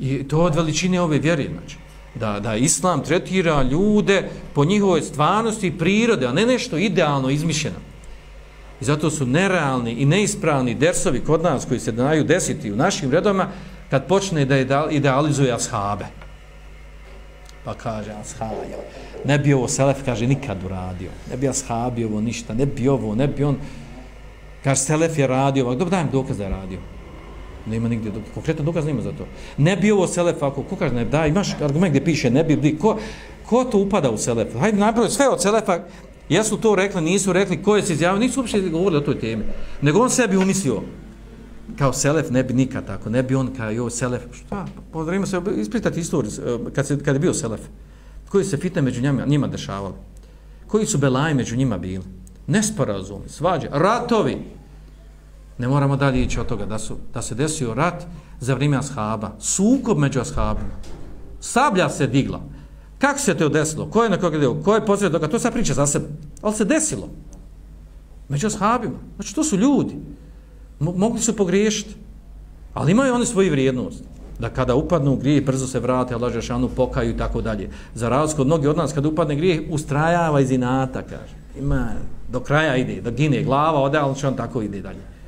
I to od veličine ove vjere, znači. Da, da islam tretira ljude po njihovoj stvarnosti i prirode, a ne nešto idealno izmišljeno. I zato su nerealni i neispravni dersovi kod nas koji se daju desiti u našim redovima kad počne da idealizuje ashabe. Pa kaže ashaja, ne bi ovo Selef, kaže, nikad uradio. Ne bi ashabi ovo ništa, ne bi ovo, ne bi on... Kaže, Selef je radio, ovako, dobro dajem dokaz da je radio. Ne ima nigdje, konkretno dokaz nema za to. Ne bi ovo Selef, ako, ko kaže, ne, da, imaš argument gdje piše, ne bi, bi ko, ko to upada u Selef? Hajde, najprve sve od Selefa, jesu to rekli, nisu rekli, ko je se izjavio, nisu uopšte govorili o toj temi. Nego on sebi umislio, kao Selef ne bi nikad tako, ne bi on kao joj Selef, šta, podrimo se ispritati istoriju, e, kad, se, kad je bio Selef, koji se fitne među njima, njima dešavali, koji su belaje među njima bili, nesporazumi, svađe, ratovi, ne moramo dalje ići od toga, da, su, da se desio rat za vrijeme ashaba, sukob među ashabima, sablja se digla, kako se to desilo, ko je na koga gledao? ko je pozivio toga, to se priča za sebe, ali se desilo, među ashabima, znači to su ljudi, mogli su pogriješiti, ali imaju oni svoju vrijednost, da kada upadnu u grije, brzo se vrate, Allah Žešanu pokaju i tako dalje. Za razliku od mnogi od nas, kada upadne grijeh, ustrajava iz inata, kaže. Ima, do kraja ide, da gine glava, ode, ali će on tako ide dalje.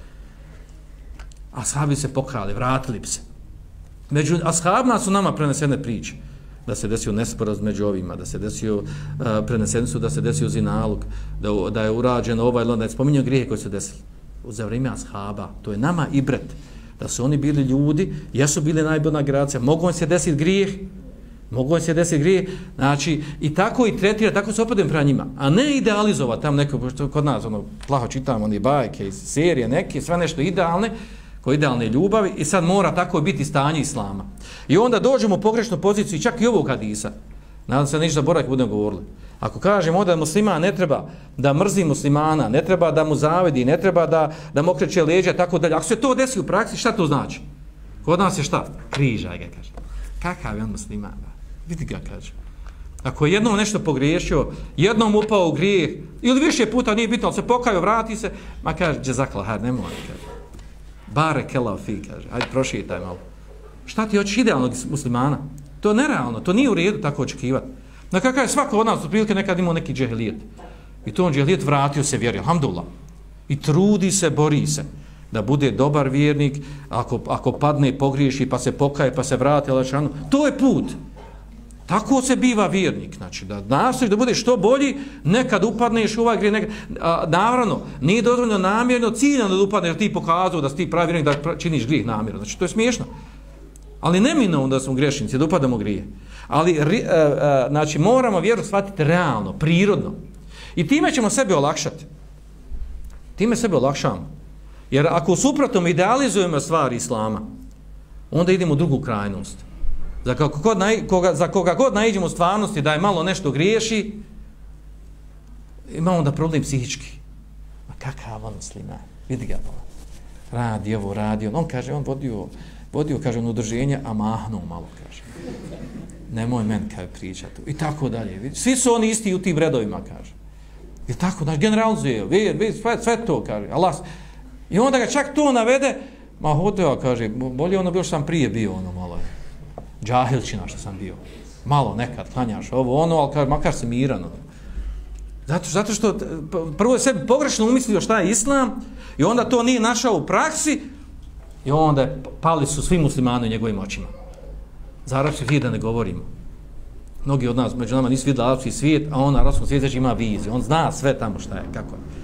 Ashabi se pokrali, vratili bi se. Među ashabima su nama prenesene priče da se desio nesporaz među ovima, da se desio uh, preneseni su da se desio zinalog, da, da je urađen ovaj, da je spominjao grije koji se desili za vrijeme ashaba. To je nama i bret. Da su oni bili ljudi, jesu bili najbolja generacija. Mogu se desiti grijeh, mogu se desiti grijeh. Znači, i tako i tretira, tako se opadem pra njima. A ne idealizova tam neko, što kod nas, ono, plaho čitamo, oni bajke, serije, neke, sve nešto idealne, ko idealne ljubavi, i sad mora tako biti stanje islama. I onda dođemo u pogrešnu poziciju, čak i ovog hadisa. Nadam se ništa borak budemo govorili. Ako kažemo da muslima ne treba da mrzi muslimana, ne treba da mu zavedi, ne treba da, da mu okreće leđa, tako dalje. Ako se to desi u praksi, šta to znači? Kod nas je šta? Križaj ga, kaže. Kakav je on musliman? Vidi ga, kaže. Ako je jednom nešto pogriješio, jednom upao u grijeh, ili više puta nije bitno, ali se pokaju, vrati se, ma kaže, džezakla, har, ne mora, kaže. Bare kelav fi, kaže, Ajde, prošitaj malo. Šta ti hoćeš idealnog muslimana? To je nerealno, to nije u redu tako očekivati. Na kakav je svako od nas otprilike nekad imao neki džehlijet. I to on džehlijet vratio se vjeri, alhamdulillah. I trudi se, bori se da bude dobar vjernik, ako, ako padne i pogriješi, pa se pokaje, pa se vrati, alačanu, to je put. Tako se biva vjernik, znači da nastojiš da bude što bolji, nekad upadneš u ovaj grije, nekad, a, naravno, nije dozvoljno namjerno, ciljano da upadneš, da ti pokazao da si ti pravi vjernik, da činiš grijeh namjerno, znači to je smiješno. Ali neminovno da smo grešnici, da upadamo grije. Ali, a, a, e, e, znači, moramo vjeru shvatiti realno, prirodno. I time ćemo sebe olakšati. Time sebe olakšamo. Jer ako suprotom idealizujemo stvari Islama, onda idemo u drugu krajnost. Za, kako god naj, koga, za koga god najdemo u stvarnosti da je malo nešto griješi, imamo da problem psihički. Ma kakav on slima, Vidi ga, radi ovo, radi on. On kaže, on vodio, vodio kaže, on udrženje, a mahnuo malo, kaže nemoj men kaj pričati. I tako dalje. Svi su oni isti u tim redovima, kaže. I tako, znaš, generalizuje, vi, vi, sve, sve to, kaže. Allah. I onda ga čak to navede, ma hoteo, kaže, bolje ono bio što sam prije bio, ono malo. Džahilčina što sam bio. Malo nekad, klanjaš ovo, ono, ali kaže, makar se miran. Ono. Zato, zato što prvo je sebi pogrešno umislio šta je islam i onda to nije našao u praksi i onda pali su svi muslimani u njegovim očima. Za arapski svijet da ne govorimo. Mnogi od nas, među nama, nisu vidjeli arapski svijet, a on na svijet svijetu ima viziju. On zna sve tamo šta je, kako je.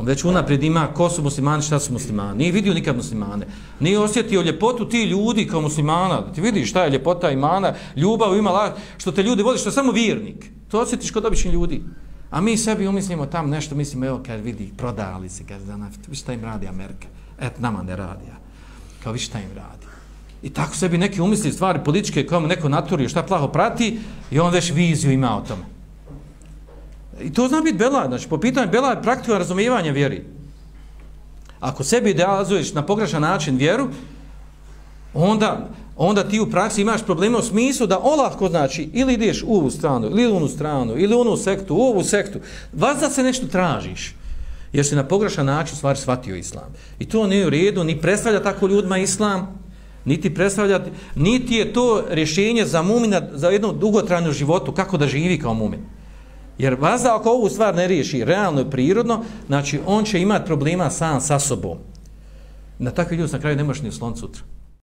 On već unaprijed ima ko su muslimani, šta su muslimani. Nije vidio nikad muslimane. Nije osjetio ljepotu ti ljudi kao muslimana. Da ti vidiš šta je ljepota imana, ljubav ima, la, što te ljudi vodi, što je samo vjernik. To osjetiš kod običnih ljudi. A mi sebi umislimo tam nešto, mislimo, evo, kad vidi, prodali se, kad zna, vi šta im radi Amerika. Et, nama ne radi, ja. Kao vi šta im radi. I tako sebi neki umisli stvari političke koje mu neko naturio šta plaho prati i on već viziju ima o tome. I to zna biti bela, znači po pitanju bela je praktično razumijevanje vjeri. Ako sebi idealizuješ na pogrešan način vjeru, onda, onda ti u praksi imaš probleme u smislu da olahko znači ili ideš u ovu stranu, ili u onu stranu, ili u onu sektu, u ovu sektu, vas da se nešto tražiš. Jer si na pogrešan način stvari shvatio islam. I to nije u redu, ni predstavlja tako ljudima islam, Niti predstavlja, niti je to rješenje za mumina za jednu dugotrajnu životu, kako da živi kao mumin. Jer vazda ako ovu stvar ne riješi realno i prirodno, znači on će imati problema sam sa sobom. Na takvi ljudi na kraju ne možeš ni slon sutra.